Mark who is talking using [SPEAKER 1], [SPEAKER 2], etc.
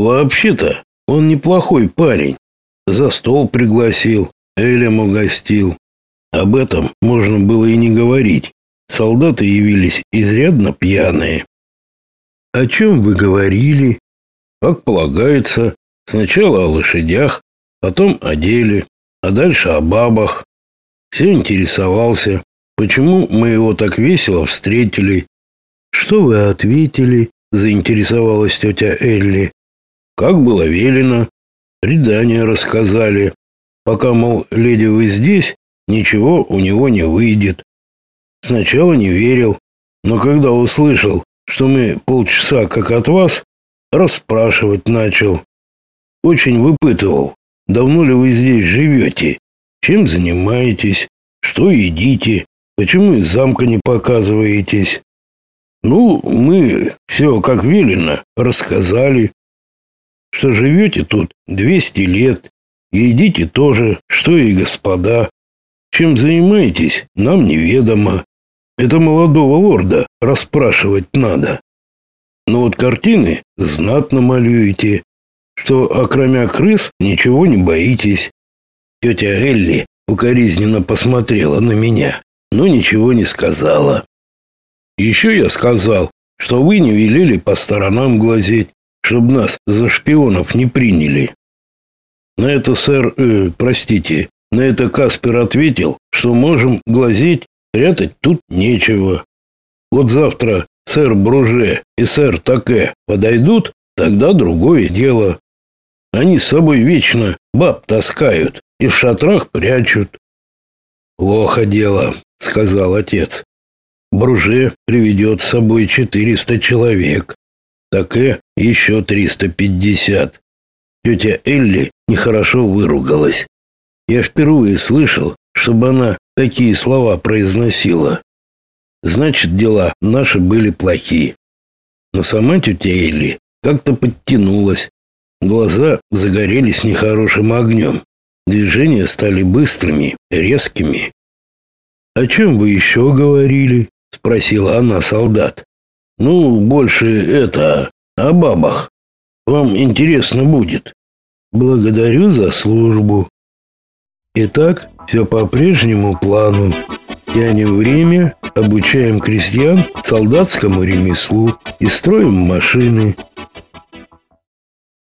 [SPEAKER 1] Вообще-то он неплохой парень. За стол пригласил, Элем угостил. Об этом можно было и не говорить. Солдаты явились изрядно пьяные. О чем вы говорили? Как полагается, сначала о лошадях, потом о деле, а дальше о бабах. Все интересовался, почему мы его так весело встретили. Что вы ответили? заинтересовалась тетя Элли. Как было велено, предание рассказали. Пока, мол, леди вы здесь, ничего у него не выйдет. Сначала не верил, но когда услышал, что мы полчаса как от вас, расспрашивать начал. Очень выпытывал, давно ли вы здесь живете, чем занимаетесь, что едите, почему из замка не показываетесь. Ну, мы все как велено рассказали, что живете тут 200 лет, и едите тоже, что и господа. Чем занимаетесь, нам неведомо. Это молодого лорда расспрашивать надо. Но вот картины знатно малюете, что окромя крыс ничего не боитесь. Тетя Элли укоризненно посмотрела на меня, но ничего не сказала. Еще я сказал, что вы не велели по сторонам глазеть, чтобы нас за шпионов не приняли. На это сэр, э, простите, на это Каспер ответил, что можем глазеть, прятать тут нечего. Вот завтра сэр Бруже и сэр Таке подойдут, тогда другое дело. Они с собой вечно баб таскают и в шатрах прячут. Плохо дело, сказал отец. Бруже приведет с собой 400 человек. Таке еще 350. Тетя Элли нехорошо выругалась. Я впервые слышал, чтобы она такие слова произносила. Значит, дела наши были плохие. Но сама тетя Элли как-то подтянулась. Глаза загорелись нехорошим огнем. Движения стали быстрыми, резкими. «О чем вы еще говорили?» — спросила она солдат. «Ну, больше это, о бабах. Вам интересно будет». «Благодарю за службу». Итак, все по прежнему плану. Тянем время, обучаем крестьян солдатскому ремеслу и строим машины –